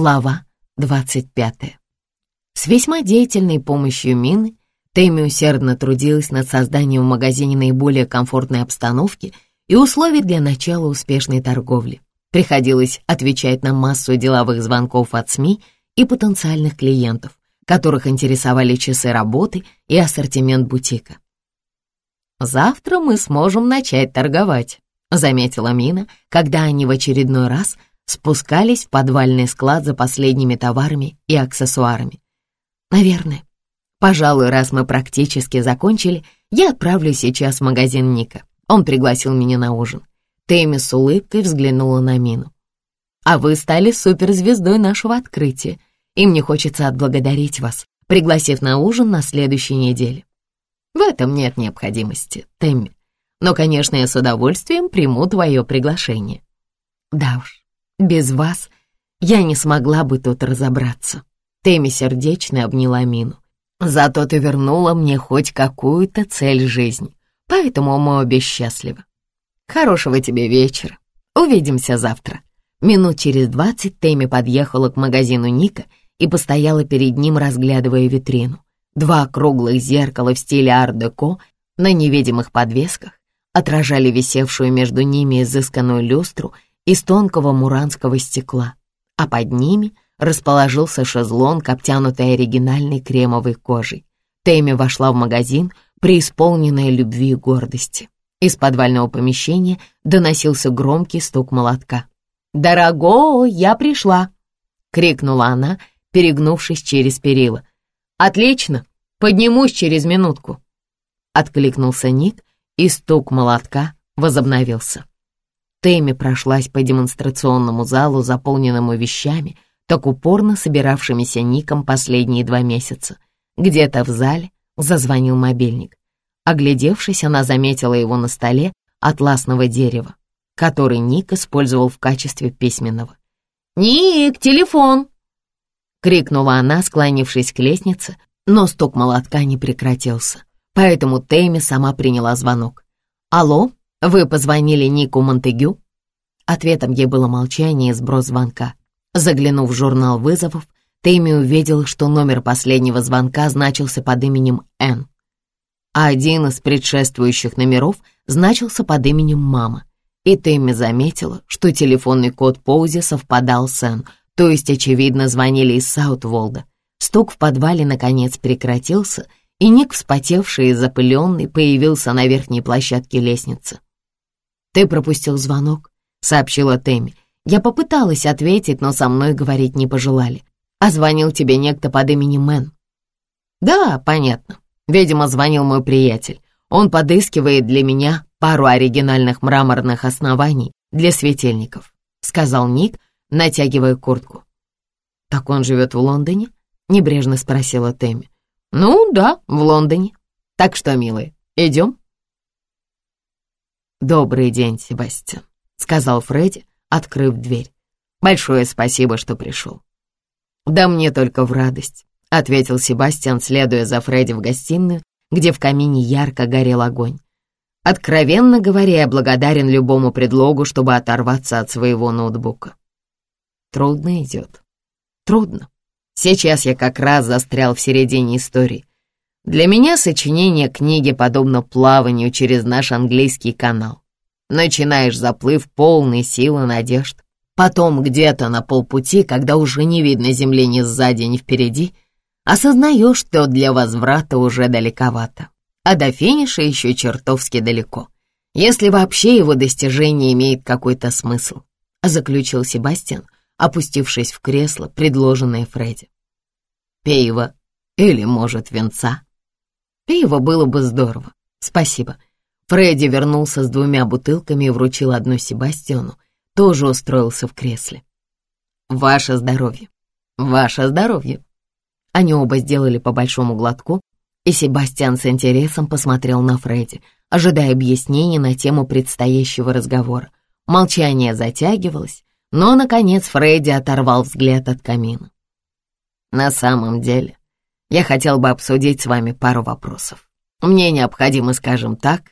Глава 25. С весьма деятельной помощью Мины Тэмми усердно трудилась над созданием в магазине наиболее комфортной обстановки и условий для начала успешной торговли. Приходилось отвечать на массу деловых звонков от СМИ и потенциальных клиентов, которых интересовали часы работы и ассортимент бутика. «Завтра мы сможем начать торговать», — заметила Мина, когда они в очередной раз — спускались в подвальный склад за последними товарами и аксессуарами. Наверное. Пожалуй, раз мы практически закончили, я отправлюсь сейчас в магазин Ника. Он пригласил меня на ужин. Тэмми с улыбкой взглянула на Мину. «А вы стали суперзвездой нашего открытия, и мне хочется отблагодарить вас, пригласив на ужин на следующей неделе. В этом нет необходимости, Тэмми. Но, конечно, я с удовольствием приму твое приглашение». «Да уж, без вас я не смогла бы тут разобраться. Тэмми сердечно обняла Мину. Зато ты вернула мне хоть какую-то цель жизни, поэтому мы обе счастливы. Хорошего тебе вечера. Увидимся завтра. Минут через двадцать Тэмми подъехала к магазину Ника и постояла перед ним, разглядывая витрину. Два круглых зеркала в стиле ар-деко на невидимых подвесках отражали висевшую между ними изысканную люстру из тонкого муранского стекла, а под ними расположился шезлонг, обтянутый оригинальной кремовой кожей. Тэмми вошла в магазин, преисполненная любви и гордости. Из подвального помещения доносился громкий стук молотка. «Дорогой, я пришла!» — крикнула она, перегнувшись через перила. «Отлично! Поднимусь через минутку!» Откликнулся Ник, и стук молотка возобновился. Тэмми прошлась по демонстрационному залу, заполненному вещами, так упорно собиравшимися Ником последние два месяца. Где-то в зале зазвонил мобильник. Оглядевшись, она заметила его на столе атласного дерева, который Ник использовал в качестве письменного. «Ник, телефон!» — крикнула она, склонившись к лестнице, но стук молотка не прекратился, поэтому Тэмми сама приняла звонок. «Алло?» «Вы позвонили Нику Монтегю?» Ответом ей было молчание и сброс звонка. Заглянув в журнал вызовов, Тэмми увидел, что номер последнего звонка значился под именем Н, а один из предшествующих номеров значился под именем «Мама». И Тэмми заметила, что телефонный код Поузи совпадал с Н, то есть, очевидно, звонили из Саутволда. Стук в подвале, наконец, прекратился, и Ник, вспотевший и запыленный, появился на верхней площадке лестницы. «Ты пропустил звонок», — сообщила Тэмми. «Я попыталась ответить, но со мной говорить не пожелали. А звонил тебе некто под именем Мэн». «Да, понятно. Видимо, звонил мой приятель. Он подыскивает для меня пару оригинальных мраморных оснований для светильников», — сказал Ник, натягивая куртку. «Так он живет в Лондоне?» — небрежно спросила Тэмми. «Ну да, в Лондоне. Так что, милые, идем?» «Добрый день, Себастьян», — сказал Фредди, открыв дверь. «Большое спасибо, что пришел». «Да мне только в радость», — ответил Себастьян, следуя за Фредди в гостиную, где в камине ярко горел огонь. Откровенно говоря, я благодарен любому предлогу, чтобы оторваться от своего ноутбука. Трудно идет. Трудно. Сейчас я как раз застрял в середине истории. Для меня сочинение книги подобно плаванию через наш английский канал. Начинаешь заплыв полный силы надежд. Потом где-то на полпути, когда уже не видно земли ни сзади, ни впереди, осознаешь, что для возврата уже далековато, а до финиша еще чертовски далеко, если вообще его достижение имеет какой-то смысл, заключил Себастьян, опустившись в кресло, предложенное Фредди. Пейва или, может, венца? Пиво было бы здорово. Спасибо. Фредди вернулся с двумя бутылками и вручил одну Себастьяну. Тоже устроился в кресле. Ваше здоровье. Ваше здоровье. Они оба сделали по большому глотку, и Себастьян с интересом посмотрел на Фредди, ожидая объяснений на тему предстоящего разговора. Молчание затягивалось, но, наконец, Фредди оторвал взгляд от камина. «На самом деле, я хотел бы обсудить с вами пару вопросов. Мне необходимо, скажем так,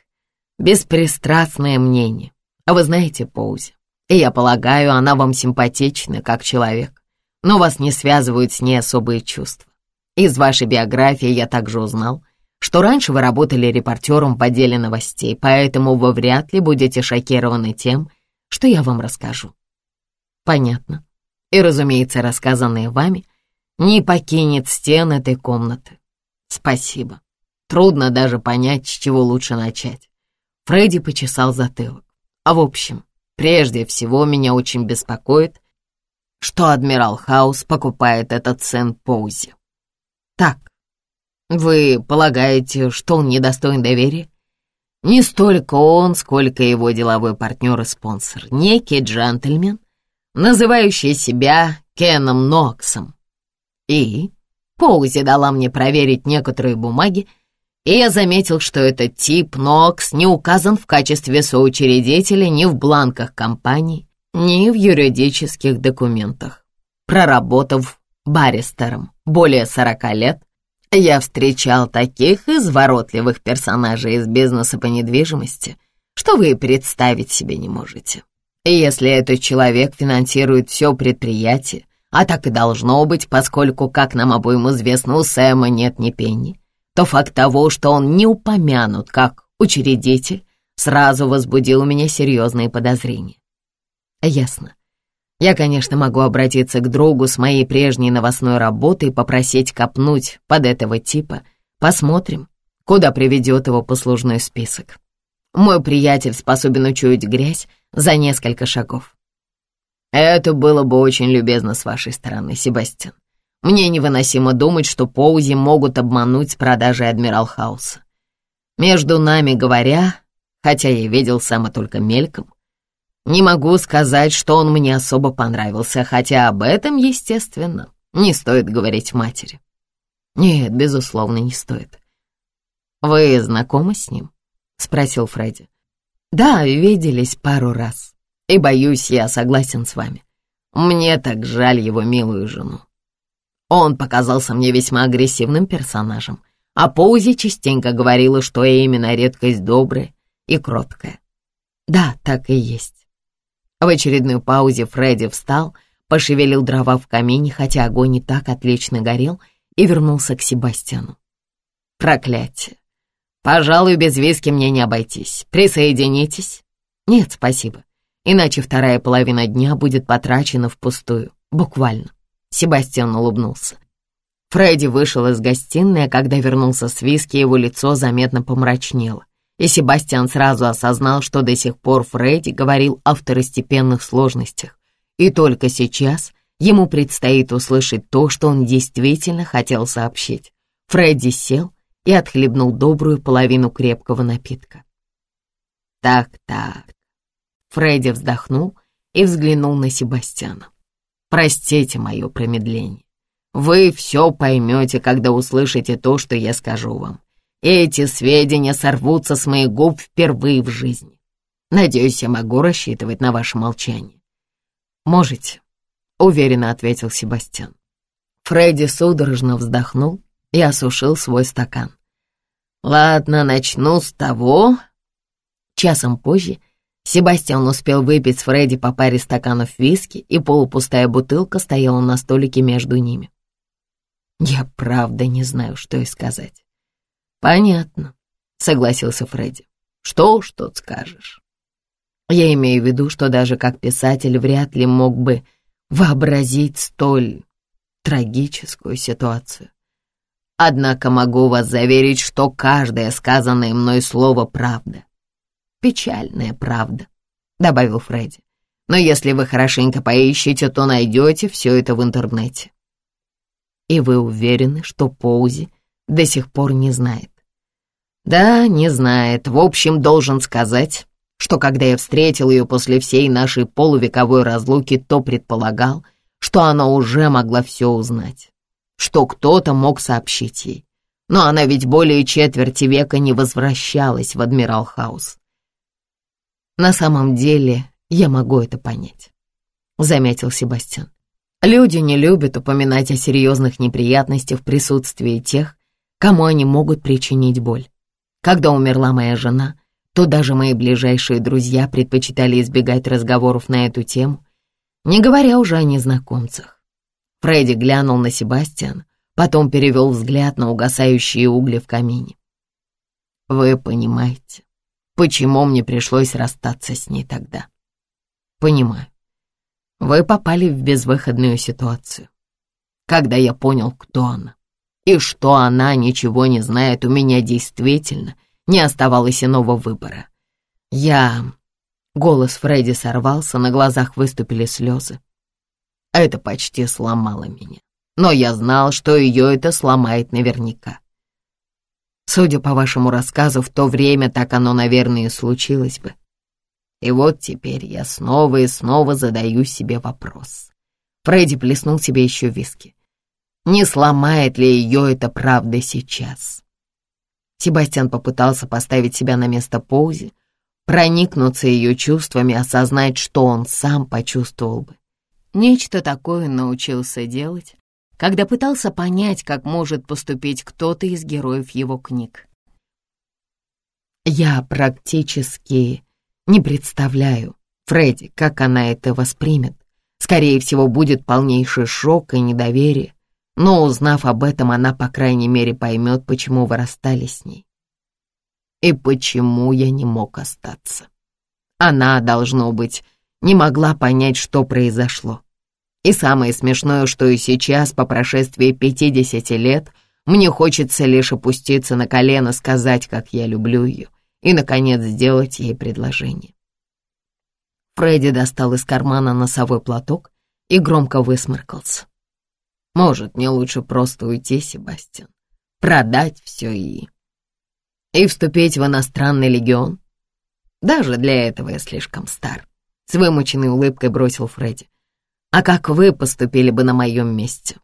беспристрастное мнение. А вы знаете Поузи, и я полагаю, она вам симпатична как человек. но вас не связывают с ней особые чувства. Из вашей биографии я также узнал, что раньше вы работали репортером в отделе новостей, поэтому вы вряд ли будете шокированы тем, что я вам расскажу. Понятно. И, разумеется, рассказанное вами не покинет стен этой комнаты. Спасибо. Трудно даже понять, с чего лучше начать. Фредди почесал затылок. А в общем, прежде всего меня очень беспокоит, что Адмирал Хаус покупает этот Сен-Поузи. Так, вы полагаете, что он недостоин доверия? Не столько он, сколько его деловой партнер и спонсор, некий джентльмен, называющий себя Кеном Ноксом. И Поузи дала мне проверить некоторые бумаги, и я заметил, что этот тип Нокс не указан в качестве соучредителя ни в бланках компании, ни в юридических документах. Проработав баристером более сорока лет, я встречал таких изворотливых персонажей из бизнеса по недвижимости, что вы представить себе не можете. И если этот человек финансирует все предприятие, а так и должно быть, поскольку, как нам обоим известно, у Сэма нет ни пенни, то факт того, что он не упомянут как учредитель, сразу возбудил у меня серьезные подозрения. Ясно. Я, конечно, могу обратиться к другу с моей прежней новостной работы и попросить копнуть под этого типа. Посмотрим, куда приведет его послужной список. Мой приятель способен учуять грязь за несколько шагов. Это было бы очень любезно с вашей стороны, Себастьян. Мне невыносимо думать, что Поузи могут обмануть с продажей Адмирал Хауса. Между нами говоря, хотя я видел Сэма только мельком, не могу сказать, что он мне особо понравился, хотя об этом, естественно, не стоит говорить матери. Нет, безусловно, не стоит. «Вы знакомы с ним?» — спросил Фредди. «Да, виделись пару раз. И, боюсь, я согласен с вами. Мне так жаль его милую жену. Он показался мне весьма агрессивным персонажем, а Поузи частенько говорила, что я именно редкость добрая и кроткая. Да, так и есть. В очередной паузе Фредди встал, пошевелил дрова в камине, хотя огонь не так отлично горел, и вернулся к Себастьяну. «Проклятие! Пожалуй, без виски мне не обойтись. Присоединитесь?» «Нет, спасибо. Иначе вторая половина дня будет потрачена впустую. Буквально». Себастьян улыбнулся. Фредди вышел из гостиной, а когда вернулся с виски, его лицо заметно помрачнело и Себастьян сразу осознал, что до сих пор Фредди говорил о второстепенных сложностях, и только сейчас ему предстоит услышать то, что он действительно хотел сообщить. Фредди сел и отхлебнул добрую половину крепкого напитка. «Так-так». Фредди вздохнул и взглянул на Себастьяна. «Простите мое промедление. Вы все поймете, когда услышите то, что я скажу вам. Эти сведения сорвутся с моих губ впервые в жизни. Надеюсь, я могу рассчитывать на ваше молчание. Можете, уверенно ответил Себастьян. Фредди судорожно вздохнул и осушил свой стакан. Ладно, начну с того. Часом позже Себастьян успел выпить с Фредди по паре стаканов виски, и полупустая бутылка стояла на столике между ними. Я правда не знаю, что и сказать. «Понятно», — согласился Фредди. «Что уж тут скажешь». Я имею в виду, что даже как писатель вряд ли мог бы вообразить столь трагическую ситуацию. Однако могу вас заверить, что каждое сказанное мной слово — правда. Печальная правда, — добавил Фредди. Но если вы хорошенько поищете, то найдете все это в интернете. И вы уверены, что Поузи до сих пор не знает. Да, не знает. В общем, должен сказать, что когда я встретил ее после всей нашей полувековой разлуки, то предполагал, что она уже могла все узнать, что кто-то мог сообщить ей. Но она ведь более четверти века не возвращалась в Адмирал Хаус. На самом деле, я могу это понять, заметил Себастьян. Люди не любят упоминать о серьезных неприятностях в присутствии тех, кому они могут причинить боль. Когда умерла моя жена, то даже мои ближайшие друзья предпочитали избегать разговоров на эту тему, не говоря уже о незнакомцах. Фредди глянул на Себастьяна, потом перевел взгляд на угасающие угли в камине. «Вы понимаете, почему мне пришлось расстаться с ней тогда?» «Понимаю. Вы попали в безвыходную ситуацию. Когда я понял, кто она, и что она ничего не знает, у меня действительно не оставалось иного выбора. Я... Голос Фредди сорвался, на глазах выступили слезы. Это почти сломало меня. Но я знал, что ее это сломает наверняка. Судя по вашему рассказу, в то время так оно, наверное, и случилось бы. И вот теперь я снова и снова задаю себе вопрос. Фредди плеснул себе еще виски. Не сломает ли ее это правда сейчас? Себастьян попытался поставить себя на место Поузи, проникнуться ее чувствами, осознать, что он сам почувствовал бы. Нечто такое научился делать, когда пытался понять, как может поступить кто-то из героев его книг. Я практически не представляю, Фредди, как она это воспримет. Скорее всего, будет полнейший шок и недоверие. Но узнав об этом, она, по крайней мере, поймет, почему вы расстались с ней. И почему я не мог остаться. Она, должно быть, не могла понять, что произошло. И самое смешное, что и сейчас, по прошествии пятидесяти лет, мне хочется лишь опуститься на колено, сказать, как я люблю ее, и, наконец, сделать ей предложение. Фредди достал из кармана носовой платок и громко высморкался. Может, мне лучше просто уйти, Себастьян, продать все и... И вступить в иностранный легион? Даже для этого я слишком стар. С вымученной улыбкой бросил Фредди. А как вы поступили бы на моем месте?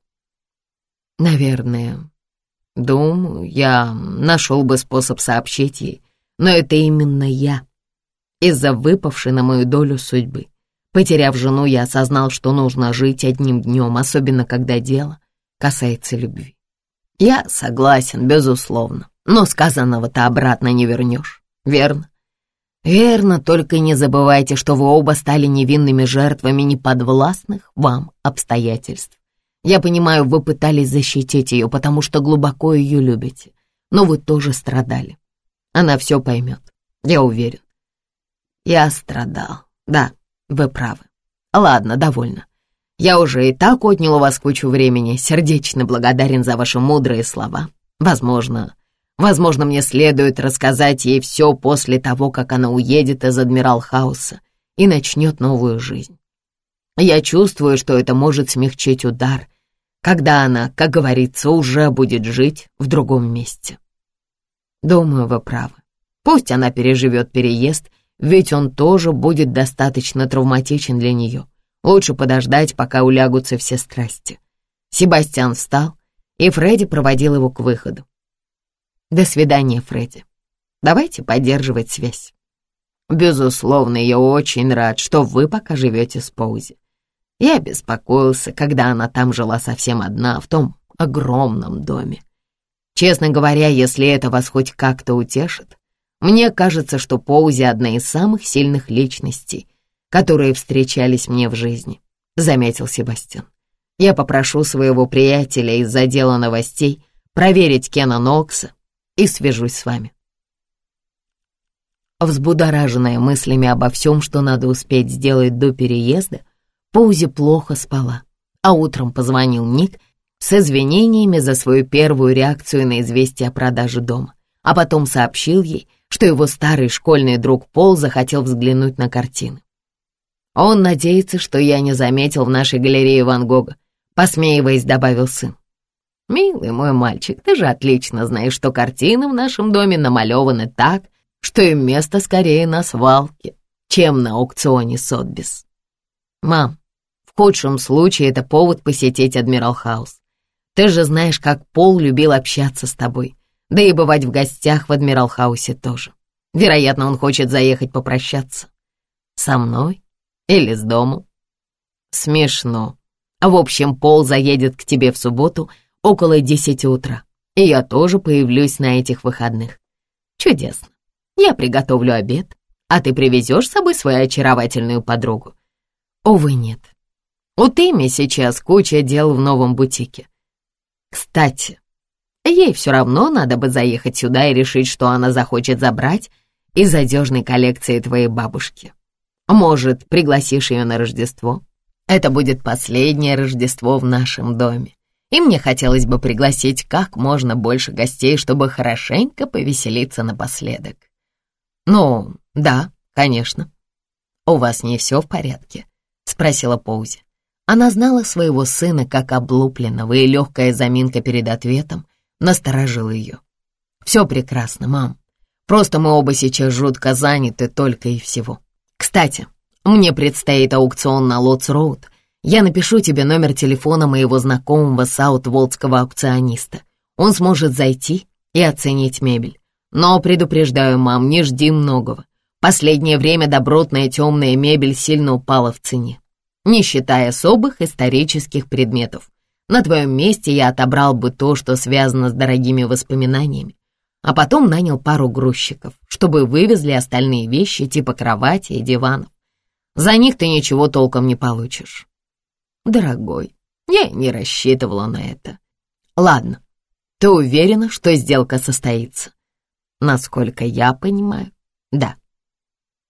Наверное. Думаю, я нашел бы способ сообщить ей, но это именно я. Из-за выпавшей на мою долю судьбы. Потеряв жену, я осознал, что нужно жить одним днем, особенно когда дело касается любви. Я согласен, безусловно, но сказанного-то обратно не вернешь, верно? Верно, только не забывайте, что вы оба стали невинными жертвами неподвластных вам обстоятельств. Я понимаю, вы пытались защитить ее, потому что глубоко ее любите, но вы тоже страдали. Она все поймет, я уверен. Я страдал, да, вы правы. Ладно, довольно. Я уже и так отнял у вас кучу времени, сердечно благодарен за ваши мудрые слова. Возможно, возможно, мне следует рассказать ей все после того, как она уедет из Адмирал Хауса и начнет новую жизнь. Я чувствую, что это может смягчить удар, когда она, как говорится, уже будет жить в другом месте. Думаю, вы правы. Пусть она переживет переезд ведь он тоже будет достаточно травматичен для нее. Лучше подождать, пока улягутся все страсти. Себастьян встал, и Фредди проводил его к выходу. «До свидания, Фредди. Давайте поддерживать связь. Безусловно, я очень рад, что вы пока живете с Поузи. Я беспокоился, когда она там жила совсем одна, в том огромном доме. Честно говоря, если это вас хоть как-то утешит, мне кажется, что Поузи одна из самых сильных личностей, которые встречались мне в жизни», — заметил Себастьян. «Я попрошу своего приятеля из отдела новостей проверить Кена Нокса и свяжусь с вами». Взбудораженная мыслями обо всем, что надо успеть сделать до переезда, Поузи плохо спала, а утром позвонил Ник с извинениями за свою первую реакцию на известие о продаже дома, а потом сообщил ей, что его старый школьный друг Пол захотел взглянуть на картины. Он надеется, что я не заметил в нашей галерее Ван Гога, посмеиваясь, добавил сын. «Милый мой мальчик, ты же отлично знаешь, что картины в нашем доме намалеваны так, что им место скорее на свалке, чем на аукционе Сотбис. Мам, в худшем случае это повод посетить Адмирал Хаус. Ты же знаешь, как Пол любил общаться с тобой да и бывать в гостях в Адмирал Хаусе тоже. Вероятно, он хочет заехать попрощаться. Со мной или с домом? Смешно. В общем, Пол заедет к тебе в субботу около десяти утра, и я тоже появлюсь на этих выходных. Чудесно. Я приготовлю обед, а ты привезешь с собой свою очаровательную подругу? Увы, нет. У Тэмми сейчас куча дел в новом бутике. Кстати, ей все равно надо бы заехать сюда и решить, что она захочет забрать из одежной коллекции твоей бабушки. Может, пригласишь ее на Рождество? Это будет последнее Рождество в нашем доме. И мне хотелось бы пригласить как можно больше гостей, чтобы хорошенько повеселиться напоследок. Ну, да, конечно. У вас не все в порядке? Спросила Поузи. Она знала своего сына как облупленного, и легкая заминка перед ответом насторожила ее. «Все прекрасно, мам. Просто мы оба сейчас жутко заняты только и всего. Кстати, мне предстоит аукцион на Лотс-Роуд. Я напишу тебе номер телефона моего знакомого саутволдского аукциониста. Он сможет зайти и оценить мебель. Но предупреждаю, мам, не жди многого. Последнее время добротная темная мебель сильно упала в цене не считая особых исторических предметов. На твоем месте я отобрал бы то, что связано с дорогими воспоминаниями, а потом нанял пару грузчиков, чтобы вывезли остальные вещи типа кровати и диванов. За них ты ничего толком не получишь. Дорогой, я не рассчитывала на это. Ладно, ты уверена, что сделка состоится? Насколько я понимаю, да.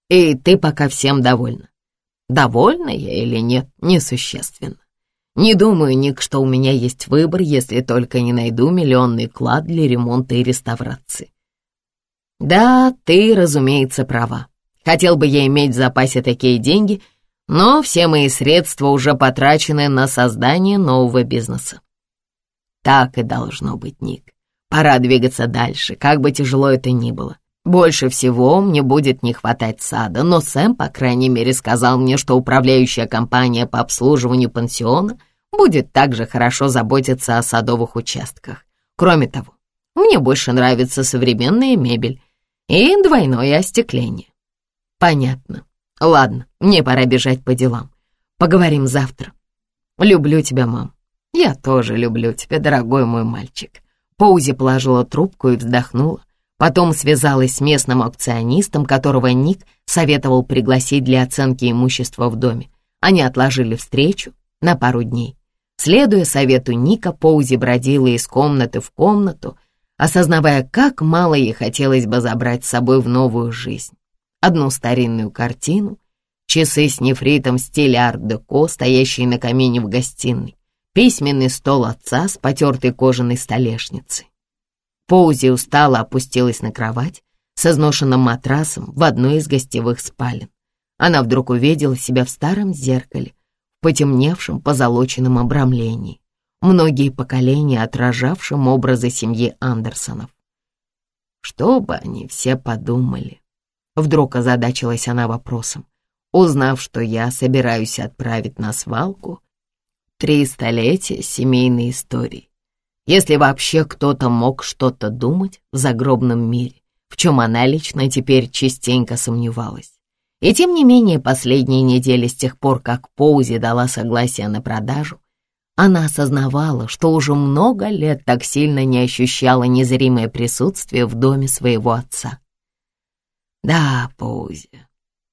И ты пока всем довольна. Довольна я или нет, несущественно. Не думаю, Ник, что у меня есть выбор, если только не найду миллионный клад для ремонта и реставрации. Да, ты, разумеется, права. Хотел бы я иметь в запасе такие деньги, но все мои средства уже потрачены на создание нового бизнеса. Так и должно быть, Ник. Пора двигаться дальше, как бы тяжело это ни было. Больше всего мне будет не хватать сада, но Сэм, по крайней мере, сказал мне, что управляющая компания по обслуживанию пансиона будет также хорошо заботиться о садовых участках. Кроме того, мне больше нравится современная мебель и двойное остекление. Понятно. Ладно, мне пора бежать по делам. Поговорим завтра. Люблю тебя, мам. Я тоже люблю тебя, дорогой мой мальчик. Поузи положила трубку и вздохнула. Потом связалась с местным аукционистом, которого Ник советовал пригласить для оценки имущества в доме. Они отложили встречу на пару дней. Следуя совету Ника, Поузи бродила из комнаты в комнату, осознавая, как мало ей хотелось бы забрать с собой в новую жизнь. Одну старинную картину, часы с нефритом в стиле арт-деко, стоящие на камине в гостиной, письменный стол отца с потертой кожаной столешницей. Поузи устало опустилась на кровать с изношенным матрасом в одной из гостевых спален. Она вдруг увидела себя в старом зеркале, потемневшем позолоченном обрамлении, многие поколения отражавшим образы семьи Андерсонов. Что бы они все подумали? Вдруг озадачилась она вопросом, узнав, что я собираюсь отправить на свалку три столетия семейной истории. Если вообще кто-то мог что-то думать в загробном мире, в чем она лично теперь частенько сомневалась. И тем не менее, последние недели с тех пор, как Поузи дала согласие на продажу, она осознавала, что уже много лет так сильно не ощущала незримое присутствие в доме своего отца. «Да, Поузи,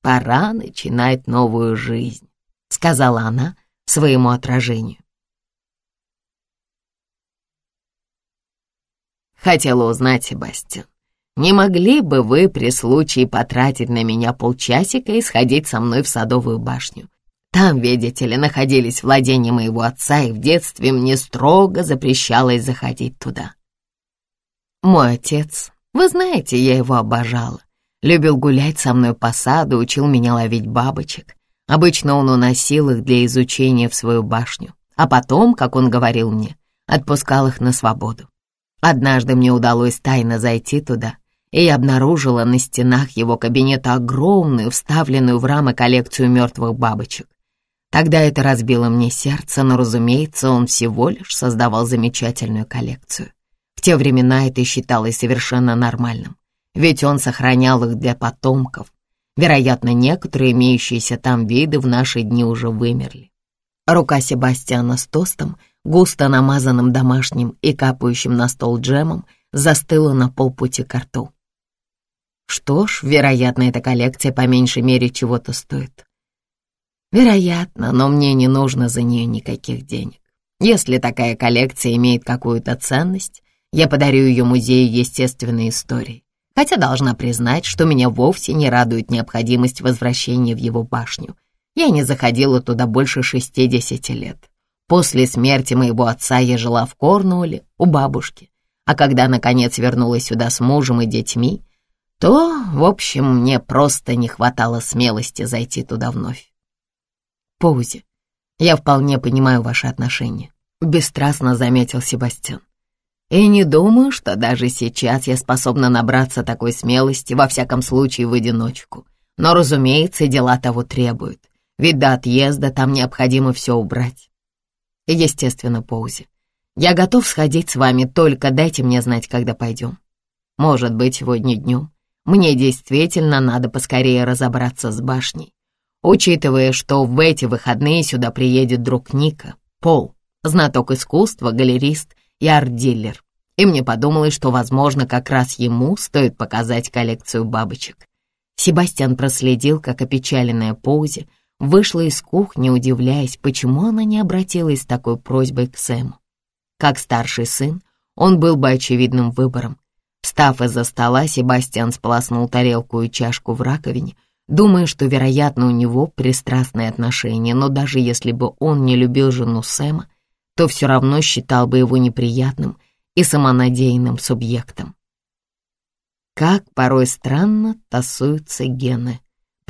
пора начинать новую жизнь», — сказала она своему отражению. Хотела узнать, Себастьян, не могли бы вы при случае потратить на меня полчасика и сходить со мной в Садовую башню? Там, видите ли, находились владения моего отца, и в детстве мне строго запрещалось заходить туда. Мой отец, вы знаете, я его обожала. Любил гулять со мной по саду, учил меня ловить бабочек. Обычно он уносил их для изучения в свою башню, а потом, как он говорил мне, отпускал их на свободу. Однажды мне удалось тайно зайти туда, и я обнаружила на стенах его кабинета огромную, вставленную в рамы коллекцию мертвых бабочек. Тогда это разбило мне сердце, но, разумеется, он всего лишь создавал замечательную коллекцию. В те времена это считалось совершенно нормальным, ведь он сохранял их для потомков. Вероятно, некоторые имеющиеся там виды в наши дни уже вымерли. Рука Себастьяна с тостом — густо намазанным домашним и капающим на стол джемом, застыла на полпути к рту. Что ж, вероятно, эта коллекция по меньшей мере чего-то стоит. Вероятно, но мне не нужно за нее никаких денег. Если такая коллекция имеет какую-то ценность, я подарю ее музею естественной истории. Хотя должна признать, что меня вовсе не радует необходимость возвращения в его башню. Я не заходила туда больше 60 лет. После смерти моего отца я жила в Корнуолле у бабушки, а когда, наконец, вернулась сюда с мужем и детьми, то, в общем, мне просто не хватало смелости зайти туда вновь. Паузе. Я вполне понимаю ваши отношения, бесстрастно заметил Себастьян. И не думаю, что даже сейчас я способна набраться такой смелости, во всяком случае, в одиночку. Но, разумеется, дела того требуют, ведь до отъезда там необходимо все убрать. Естественно, Поузи. Я готов сходить с вами, только дайте мне знать, когда пойдем. Может быть, сегодня днем. Мне действительно надо поскорее разобраться с башней. Учитывая, что в эти выходные сюда приедет друг Ника, Пол, знаток искусства, галерист и арт-дилер. И мне подумалось, что, возможно, как раз ему стоит показать коллекцию бабочек. Себастьян проследил, как опечаленная Поузи вышла из кухни, удивляясь, почему она не обратилась с такой просьбой к Сэму. Как старший сын, он был бы очевидным выбором. Встав из-за стола, Себастьян сполоснул тарелку и чашку в раковине, думая, что, вероятно, у него пристрастные отношения, но даже если бы он не любил жену Сэма, то все равно считал бы его неприятным и самонадеянным субъектом. Как порой странно тасуются гены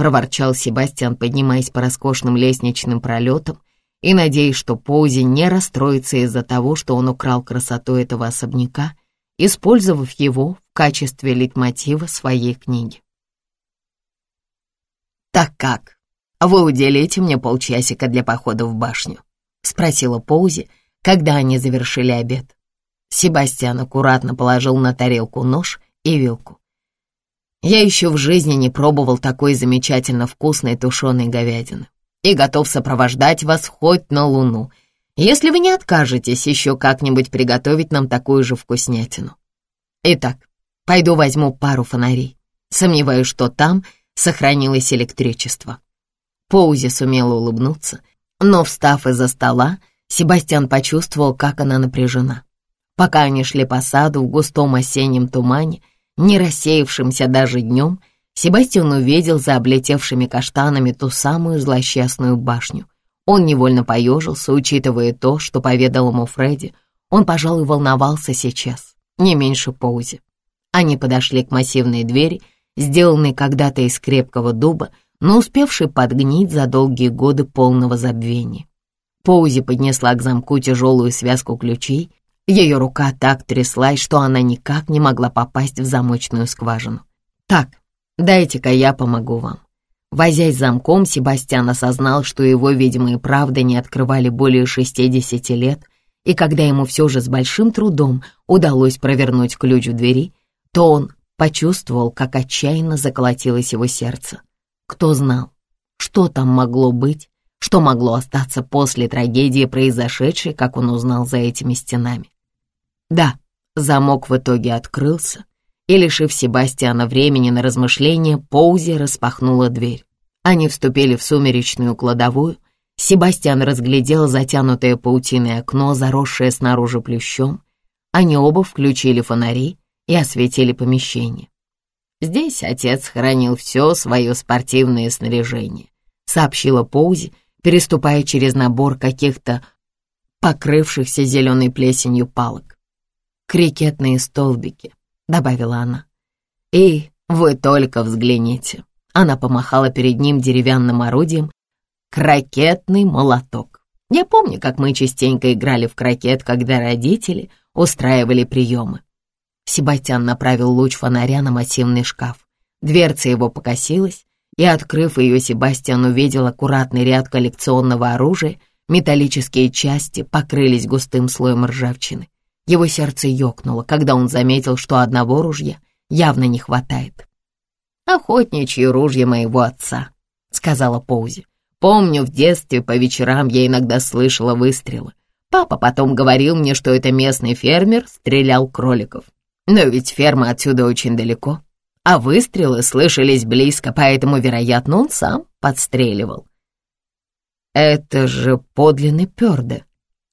проворчал Себастьян, поднимаясь по роскошным лестничным пролетам и надеясь, что Поузи не расстроится из-за того, что он украл красоту этого особняка, использовав его в качестве лейтмотива своей книги. «Так как? Вы уделите мне полчасика для похода в башню?» — спросила Поузи, когда они завершили обед. Себастьян аккуратно положил на тарелку нож и вилку. Я еще в жизни не пробовал такой замечательно вкусной тушеной говядины и готов сопровождать вас хоть на Луну, если вы не откажетесь еще как-нибудь приготовить нам такую же вкуснятину. Итак, пойду возьму пару фонарей. Сомневаюсь, что там сохранилось электричество. Поузи сумела улыбнуться, но, встав из-за стола, Себастьян почувствовал, как она напряжена. Пока они шли по саду в густом осеннем тумане, не рассеявшимся даже днем, Себастьян увидел за облетевшими каштанами ту самую злосчастную башню. Он невольно поежился, учитывая то, что поведал ему Фредди. Он, пожалуй, волновался сейчас, не меньше Поузи. Они подошли к массивной двери, сделанной когда-то из крепкого дуба, но успевшей подгнить за долгие годы полного забвения. Поузи поднесла к замку тяжелую связку ключей ее рука так тряслась, что она никак не могла попасть в замочную скважину. «Так, дайте-ка я помогу вам». Возясь замком, Себастьян осознал, что его, видимо, и правда не открывали более 60 лет, и когда ему все же с большим трудом удалось провернуть ключ в двери, то он почувствовал, как отчаянно заколотилось его сердце. Кто знал, что там могло быть, что могло остаться после трагедии, произошедшей, как он узнал за этими стенами. Да, замок в итоге открылся, и, лишив Себастьяна времени на размышления, Поузи распахнула дверь. Они вступили в сумеречную кладовую. Себастьян разглядел затянутое паутиной окно, заросшее снаружи плющом. Они оба включили фонари и осветили помещение. «Здесь отец хранил все свое спортивное снаряжение», — сообщила Поузи, переступая через набор каких-то покрывшихся зеленой плесенью палок крикетные столбики», — добавила она. «И вы только взгляните». Она помахала перед ним деревянным орудием. «Крокетный молоток». Я помню, как мы частенько играли в крокет, когда родители устраивали приемы. Себастьян направил луч фонаря на массивный шкаф. Дверца его покосилась, и, открыв ее, Себастьян увидел аккуратный ряд коллекционного оружия, металлические части покрылись густым слоем ржавчины. Его сердце ёкнуло, когда он заметил, что одного ружья явно не хватает. «Охотничьи ружья моего отца», — сказала Поузи. «Помню, в детстве по вечерам я иногда слышала выстрелы. Папа потом говорил мне, что это местный фермер стрелял кроликов. Но ведь ферма отсюда очень далеко, а выстрелы слышались близко, поэтому, вероятно, он сам подстреливал. Это же подлинный пёрде.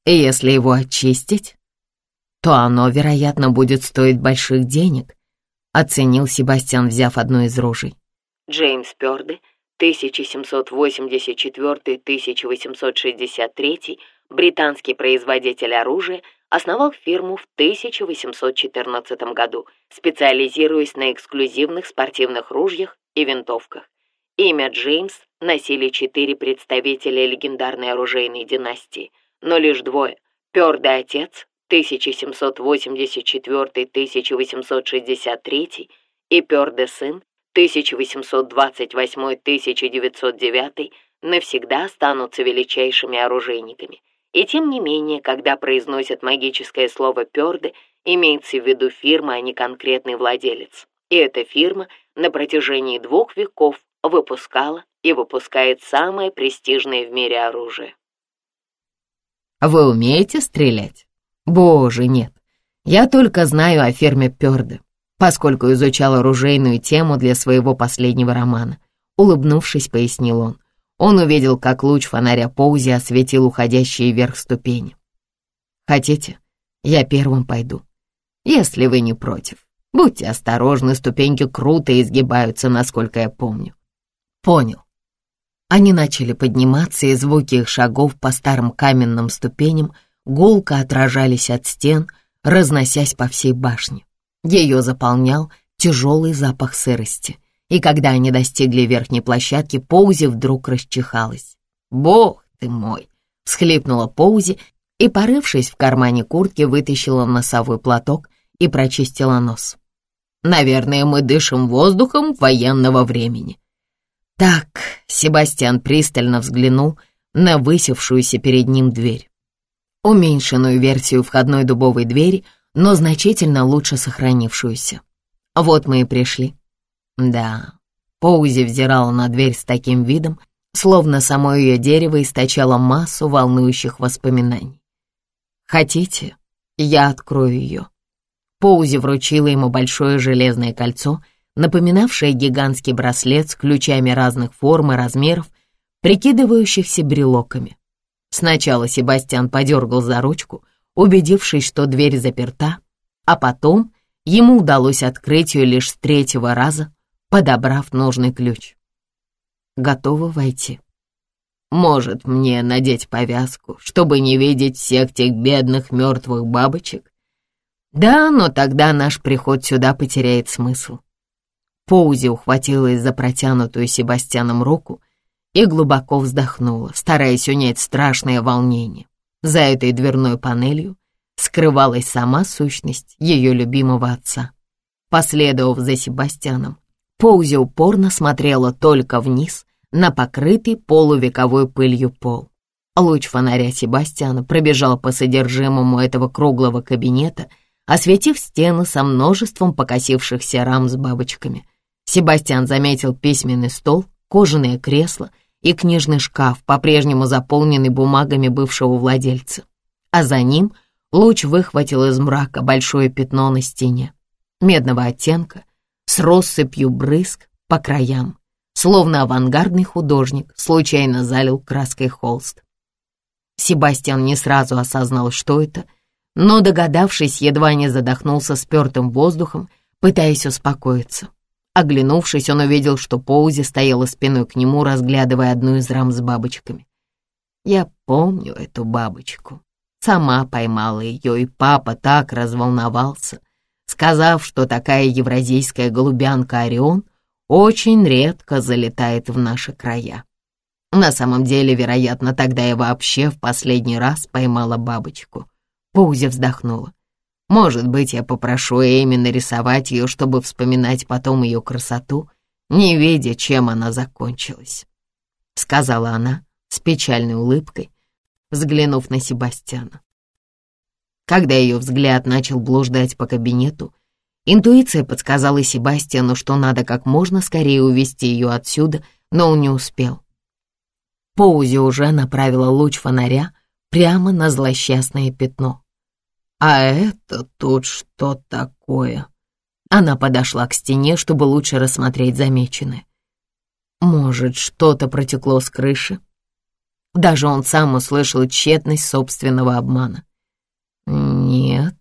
И если его очистить, то оно, вероятно, будет стоить больших денег, оценил Себастьян, взяв одну из ружей. Джеймс Пёрде, 1784-1863, британский производитель оружия, основал фирму в 1814 году, специализируясь на эксклюзивных спортивных ружьях и винтовках. Имя Джеймс носили четыре представителя легендарной оружейной династии, но лишь двое – Пёрдый отец 1784-1863 и Пёрдый сын 1828-1909 навсегда останутся величайшими оружейниками. И тем не менее, когда произносят магическое слово «пёрды», имеется в виду фирма, а не конкретный владелец. И эта фирма на протяжении двух веков выпускала и выпускает самое престижное в мире оружие. «Вы умеете стрелять?» «Боже, нет. Я только знаю о ферме Пёрды, поскольку изучал оружейную тему для своего последнего романа». Улыбнувшись, пояснил он. Он увидел, как луч фонаря Поузи осветил уходящие вверх ступени. «Хотите, я первым пойду, если вы не против. Будьте осторожны, ступеньки круто изгибаются, насколько я помню». «Понял». Они начали подниматься, и звуки их шагов по старым каменным ступеням гулко отражались от стен, разносясь по всей башне. Ее заполнял тяжелый запах сырости — и когда они достигли верхней площадки, Поузи вдруг расчихалась. «Бог ты мой!» — всхлипнула Поузи и, порывшись в кармане куртки, вытащила носовой платок и прочистила нос. «Наверное, мы дышим воздухом военного времени». Так, Себастьян пристально взглянул на высевшуюся перед ним дверь. Уменьшенную версию входной дубовой двери, но значительно лучше сохранившуюся. Вот мы и пришли. Да, Поузи взирала на дверь с таким видом, словно само ее дерево источало массу волнующих воспоминаний. «Хотите, я открою ее?» Поузи вручила ему большое железное кольцо, напоминавшее гигантский браслет с ключами разных форм и размеров, прикидывающихся брелоками. Сначала Себастьян подергал за ручку, убедившись, что дверь заперта, а потом ему удалось открыть ее лишь с третьего раза, подобрав нужный ключ. Готова войти. Может, мне надеть повязку, чтобы не видеть всех тех бедных мертвых бабочек? Да, но тогда наш приход сюда потеряет смысл. Поузи ухватилась за протянутую Себастьяном руку и глубоко вздохнула, стараясь унять страшное волнение. За этой дверной панелью скрывалась сама сущность ее любимого отца. Последовав за Себастьяном, Поузи упорно смотрела только вниз, на покрытый полувековой пылью пол. Луч фонаря Себастьяна пробежал по содержимому этого круглого кабинета, осветив стены со множеством покосившихся рам с бабочками. Себастьян заметил письменный стол, кожаное кресло и книжный шкаф, по-прежнему заполненный бумагами бывшего владельца. А за ним луч выхватил из мрака большое пятно на стене, медного оттенка, с россыпью брызг по краям, словно авангардный художник случайно залил краской холст. Себастьян не сразу осознал, что это, но, догадавшись, едва не задохнулся спертым воздухом, пытаясь успокоиться. Оглянувшись, он увидел, что Поузи стояла спиной к нему, разглядывая одну из рам с бабочками. «Я помню эту бабочку. Сама поймала ее, и папа так разволновался, сказав, что такая евразийская голубянка Орион очень редко залетает в наши края. На самом деле, вероятно, тогда я вообще в последний раз поймала бабочку. Пузи вздохнула. Может быть, я попрошу Эми нарисовать ее, чтобы вспоминать потом ее красоту, не видя, чем она закончилась. Сказала она с печальной улыбкой, взглянув на Себастьяна. Когда ее взгляд начал блуждать по кабинету, интуиция подсказала Себастьяну, что надо как можно скорее увести ее отсюда, но он не успел. Поузи уже направила луч фонаря прямо на злосчастное пятно. «А это тут что такое?» Она подошла к стене, чтобы лучше рассмотреть замеченное. «Может, что-то протекло с крыши?» Даже он сам услышал тщетность собственного обмана. Нет.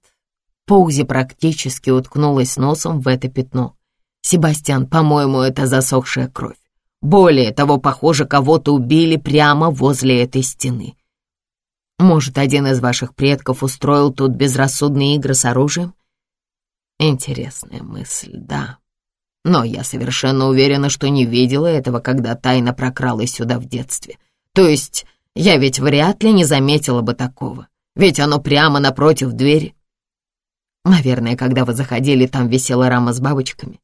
Поузи практически уткнулась носом в это пятно. Себастьян, по-моему, это засохшая кровь. Более того, похоже, кого-то убили прямо возле этой стены. Может, один из ваших предков устроил тут безрассудные игры с оружием? Интересная мысль, да. Но я совершенно уверена, что не видела этого, когда тайно прокралась сюда в детстве. То есть я ведь вряд ли не заметила бы такого, ведь оно прямо напротив двери. Наверное, когда вы заходили, там висела рама с бабочками.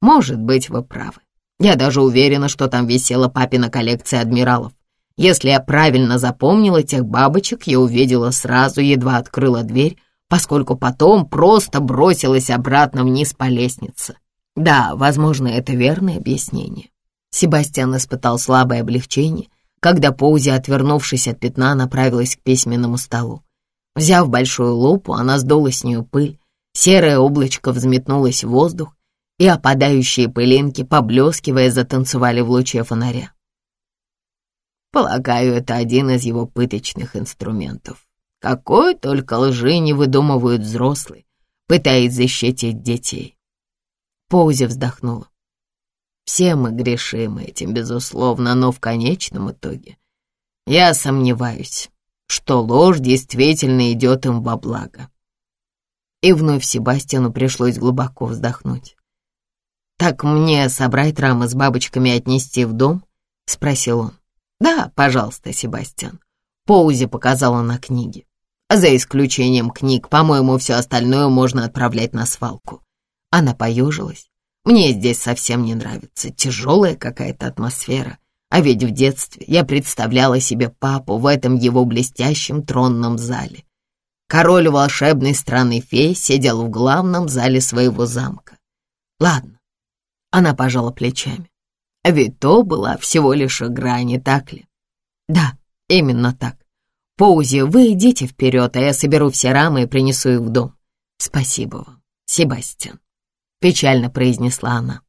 Может быть, вы правы. Я даже уверена, что там висела папина коллекция адмиралов. Если я правильно запомнила тех бабочек, я увидела сразу, едва открыла дверь, поскольку потом просто бросилась обратно вниз по лестнице. Да, возможно, это верное объяснение. Себастьян испытал слабое облегчение, когда Поузи, отвернувшись от пятна, направилась к письменному столу. Взяв большую лупу, она сдула с нее пыль, серое облачко взметнулось в воздух, и опадающие пылинки, поблескивая, затанцевали в луче фонаря. Полагаю, это один из его пыточных инструментов. Какой только лжи не выдумывают взрослые, пытаясь защитить детей. Поузи вздохнула. Все мы грешим этим, безусловно, но в конечном итоге я сомневаюсь, что ложь действительно идет им во благо. И вновь Себастьяну пришлось глубоко вздохнуть. «Так мне собрать рамы с бабочками и отнести в дом?» — спросил он. «Да, пожалуйста, Себастьян». Поузи показала на книги. За исключением книг, по-моему, все остальное можно отправлять на свалку. Она поежилась. Мне здесь совсем не нравится, тяжелая какая-то атмосфера. А ведь в детстве я представляла себе папу в этом его блестящем тронном зале. Король волшебной страны фей сидел в главном зале своего замка. Ладно, она пожала плечами. Ведь то была всего лишь игра, не так ли? Да, именно так. Поузи, вы идите вперед, а я соберу все рамы и принесу их в дом. Спасибо вам, Себастьян печально произнесла она.